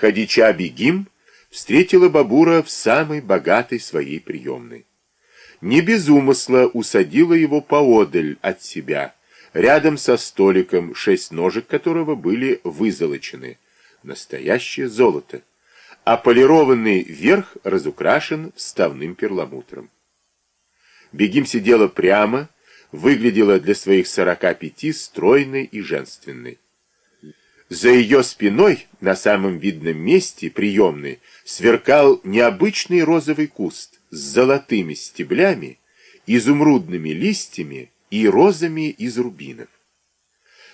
Хадича Бегим встретила Бабура в самой богатой своей приемной. Не без умысла усадила его поодаль от себя, рядом со столиком, шесть ножек которого были вызолочены. Настоящее золото. А полированный верх разукрашен вставным перламутром. Бегим сидела прямо, выглядела для своих сорока пяти стройной и женственной. За ее спиной, на самом видном месте, приемной, сверкал необычный розовый куст с золотыми стеблями, изумрудными листьями и розами из рубинов.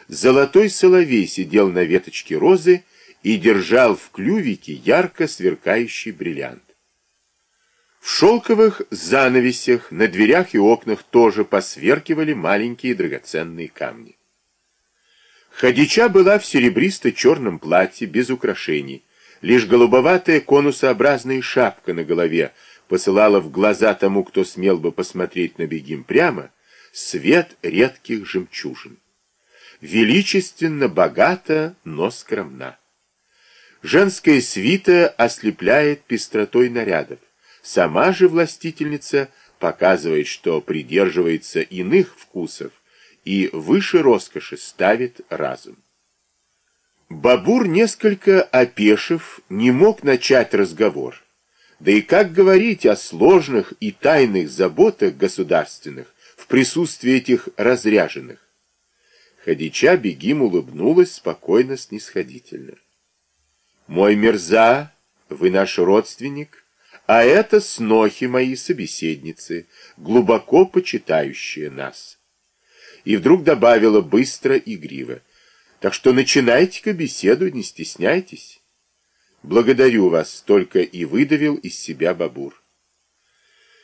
Золотой соловей сидел на веточке розы и держал в клювике ярко сверкающий бриллиант. В шелковых занавесях на дверях и окнах тоже посверкивали маленькие драгоценные камни. Хадича была в серебристо-черном платье, без украшений. Лишь голубоватая конусообразная шапка на голове посылала в глаза тому, кто смел бы посмотреть на бегим прямо, свет редких жемчужин. Величественно, богата, но скромна. Женская свита ослепляет пестротой нарядов. Сама же властительница показывает, что придерживается иных вкусов и выше роскоши ставит разум. Бабур, несколько опешив, не мог начать разговор. Да и как говорить о сложных и тайных заботах государственных в присутствии этих разряженных? Хадича Бегим улыбнулась спокойно, снисходительно. «Мой мерза, вы наш родственник, а это снохи мои собеседницы, глубоко почитающие нас» и вдруг добавила быстро и игриво. Так что начинайте-ка беседу, не стесняйтесь. Благодарю вас, только и выдавил из себя Бабур.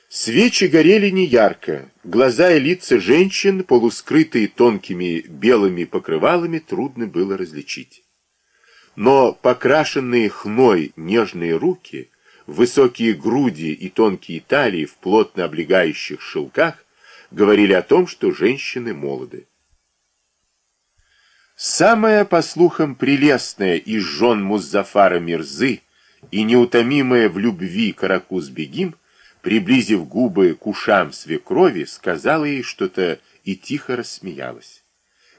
Свечи горели неярко, глаза и лица женщин, полускрытые тонкими белыми покрывалами, трудно было различить. Но покрашенные хной нежные руки, высокие груди и тонкие талии в плотно облегающих шелках говорили о том, что женщины молоды. Самая, по слухам, прелестная из жен Муззафара Мирзы и неутомимая в любви Каракуз-Бегим, приблизив губы к ушам свекрови, сказала ей что-то и тихо рассмеялась.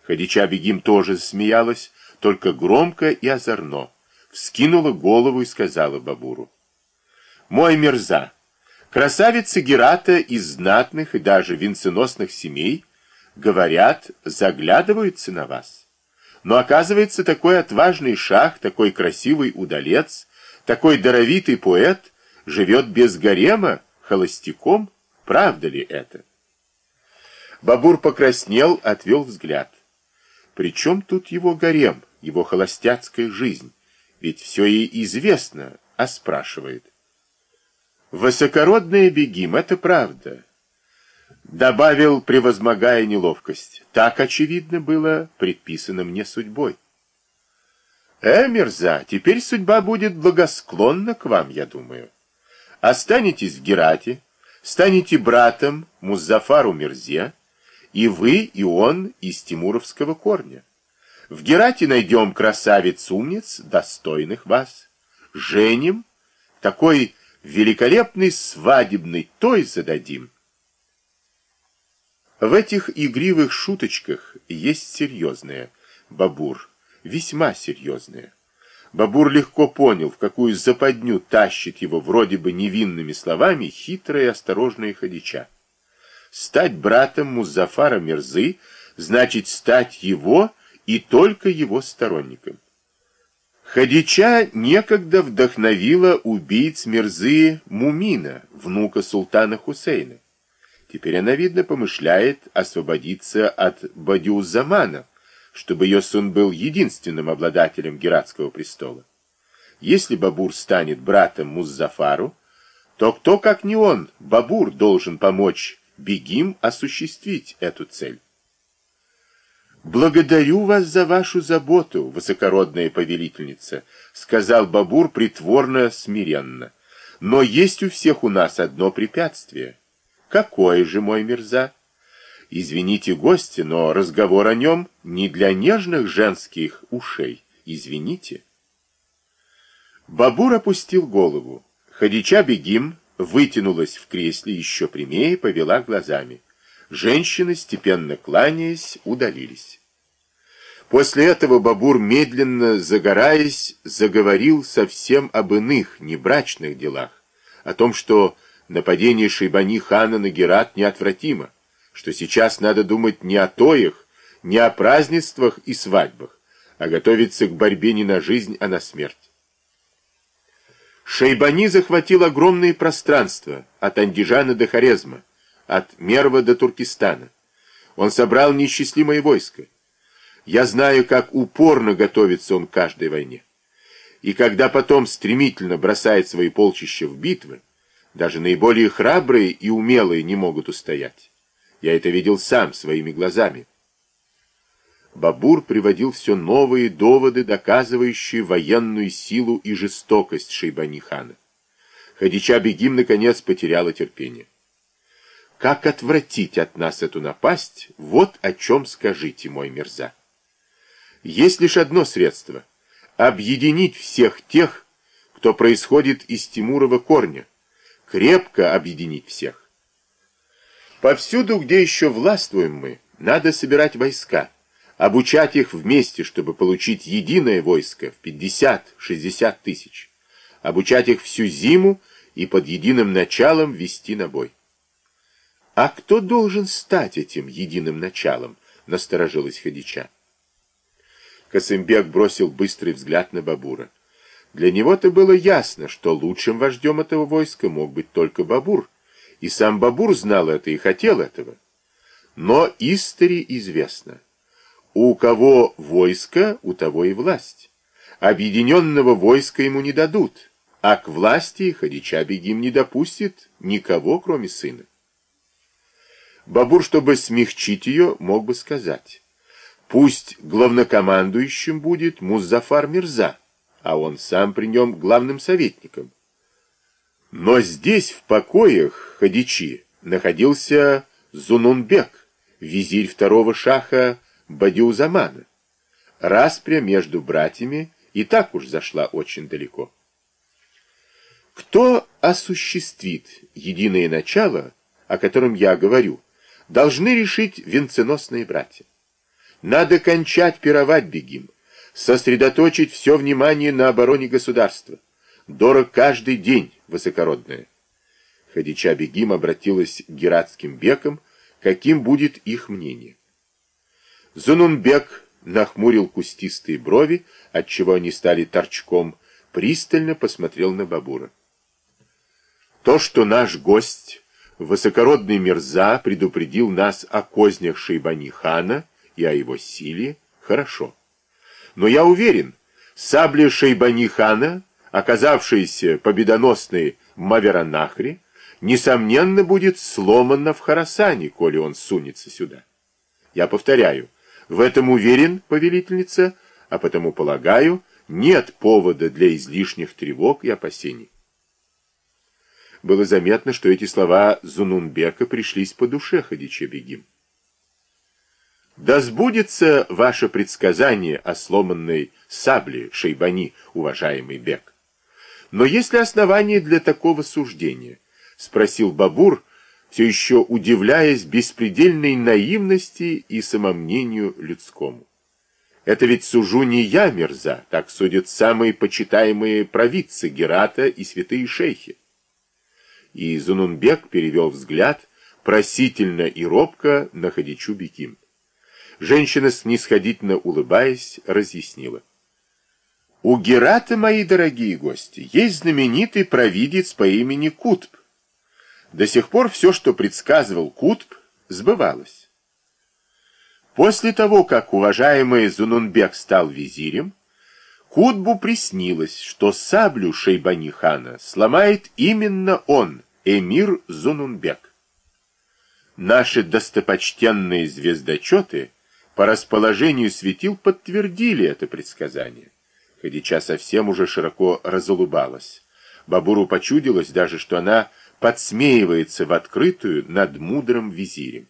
Хадича Бегим тоже смеялась, только громко и озорно, вскинула голову и сказала Бабуру. «Мой Мирза, Красавицы Герата из знатных и даже венценосных семей, говорят, заглядываются на вас. Но оказывается, такой отважный шах, такой красивый удалец, такой даровитый поэт живет без гарема, холостяком. Правда ли это? Бабур покраснел, отвел взгляд. Причем тут его гарем, его холостяцкая жизнь? Ведь все ей известно, а спрашивает. Высокородная бегим, это правда. Добавил, превозмогая неловкость. Так, очевидно, было предписано мне судьбой. Э, мерза, теперь судьба будет благосклонна к вам, я думаю. Останетесь в Герате, станете братом Музафару Мерзе, и вы, и он из тимуровского корня. В Герате найдем красавиц-умниц, достойных вас. Женим, такой великолепный свадебный той зададим. В этих игривых шуточках есть серьезное, Бабур, весьма серьезное. Бабур легко понял, в какую западню тащит его вроде бы невинными словами хитрая и осторожная Хадича. Стать братом Музафара Мерзы значит стать его и только его сторонником. Хадича некогда вдохновила убийц Мирзы Мумина, внука султана Хусейна. Теперь она, видно, помышляет освободиться от Бадиузамана, чтобы ее сын был единственным обладателем Гератского престола. Если Бабур станет братом Муззафару, то кто, как не он, Бабур, должен помочь Бегим осуществить эту цель? «Благодарю вас за вашу заботу, высокородная повелительница», сказал Бабур притворно смиренно. «Но есть у всех у нас одно препятствие». «Какое же, мой мерза?» «Извините, гости, но разговор о нем не для нежных женских ушей. Извините». Бабур опустил голову. Хадича Бегим вытянулась в кресле еще прямее, повела глазами. Женщины, степенно кланяясь, удалились. После этого Бабур, медленно загораясь, заговорил совсем об иных, небрачных делах, о том, что нападение Шейбани хана на Герат неотвратимо, что сейчас надо думать не о тоях, не о празднествах и свадьбах, а готовиться к борьбе не на жизнь, а на смерть. Шейбани захватил огромные пространства от Андижана до Хорезма, от Мерва до Туркестана. Он собрал неисчислимое войско. Я знаю, как упорно готовится он к каждой войне. И когда потом стремительно бросает свои полчища в битвы, даже наиболее храбрые и умелые не могут устоять. Я это видел сам своими глазами. Бабур приводил все новые доводы, доказывающие военную силу и жестокость Шейбани-хана. Хадича Бегим наконец потеряла терпение. Как отвратить от нас эту напасть, вот о чем скажите, мой мерза. Есть лишь одно средство — объединить всех тех, кто происходит из Тимурова корня, крепко объединить всех. Повсюду, где еще властвуем мы, надо собирать войска, обучать их вместе, чтобы получить единое войско в 50-60 тысяч, обучать их всю зиму и под единым началом вести на бой. А кто должен стать этим единым началом? Насторожилась Хадича. Косымбек бросил быстрый взгляд на Бабура. Для него-то было ясно, что лучшим вождем этого войска мог быть только Бабур, и сам Бабур знал это и хотел этого. Но истори известно — у кого войско, у того и власть. Объединенного войска ему не дадут, а к власти Хадича Бегим не допустит никого, кроме сына. Бабур, чтобы смягчить ее, мог бы сказать, пусть главнокомандующим будет Музафар Мирза, а он сам при нем главным советником. Но здесь, в покоях Хадичи, находился Зунунбек, визирь второго шаха Бадиузамана. Распря между братьями и так уж зашла очень далеко. Кто осуществит единое начало, о котором я говорю, должны решить венценосные братья. Надо кончать пировать бегим, сосредоточить все внимание на обороне государства. Дорог каждый день, высокородная. Хадича Бегим обратилась к гератским бекам, каким будет их мнение. Зунунбек нахмурил кустистые брови, отчего они стали торчком, пристально посмотрел на Бабура. То, что наш гость, высокородный Мирза, предупредил нас о кознях Шейбани-хана и о его силе, хорошо. Но я уверен, сабля Шейбани-хана, оказавшаяся победоносной в Маверанахре, несомненно будет сломана в Харасане, коли он сунется сюда. Я повторяю, в этом уверен, повелительница, а потому, полагаю, нет повода для излишних тревог и опасений. Было заметно, что эти слова Зунунбека пришлись по душе Хадиче Бегим. «Да сбудется ваше предсказание о сломанной сабле Шейбани, уважаемый Бек. Но есть ли основания для такого суждения?» — спросил Бабур, все еще удивляясь беспредельной наивности и самомнению людскому. Это ведь сужу не я, мерза, так судят самые почитаемые провидцы Герата и святые шейхи. И Зунунбек перевел взгляд просительно и робко на Хадичу Беким. Женщина, снисходительно улыбаясь, разъяснила. У Герата, мои дорогие гости, есть знаменитый провидец по имени Кутб. До сих пор все, что предсказывал Кутб, сбывалось. После того, как уважаемый Зунунбек стал визирем, Кутбу приснилось, что саблю Шейбани-хана сломает именно он, эмир Зунунбек. Наши достопочтенные звездочеты по расположению светил подтвердили это предсказание. Хадича совсем уже широко разулыбалась. Бабуру почудилось даже, что она подсмеивается в открытую над мудрым визирем.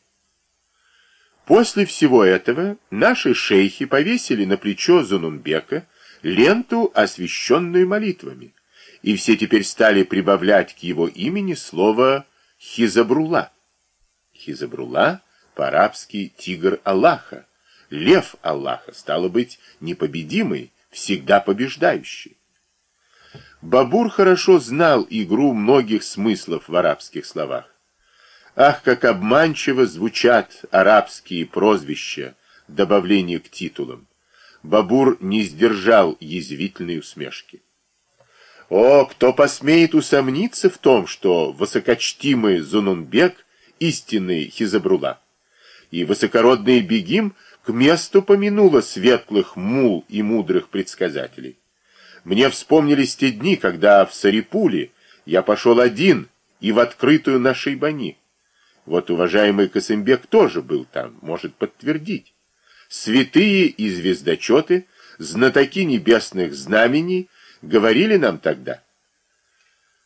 После всего этого наши шейхи повесили на плечо Зунунбека ленту, освященную молитвами, и все теперь стали прибавлять к его имени слово «хизабрула». Хизабрула по-арабски «тигр Аллаха», «лев Аллаха», стало быть, непобедимый, всегда побеждающий. Бабур хорошо знал игру многих смыслов в арабских словах. Ах, как обманчиво звучат арабские прозвища, добавление к титулам. Бабур не сдержал язвительной усмешки. О, кто посмеет усомниться в том, что высокочтимый Зунунбек — истинный Хизабрула, и высокородный Бегим к месту помянула светлых мул и мудрых предсказателей. Мне вспомнились те дни, когда в Сарипуле я пошел один и в открытую на Шейбани. Вот уважаемый Косымбек тоже был там, может подтвердить. Святые и звездочеты, знатоки небесных знамений, говорили нам тогда –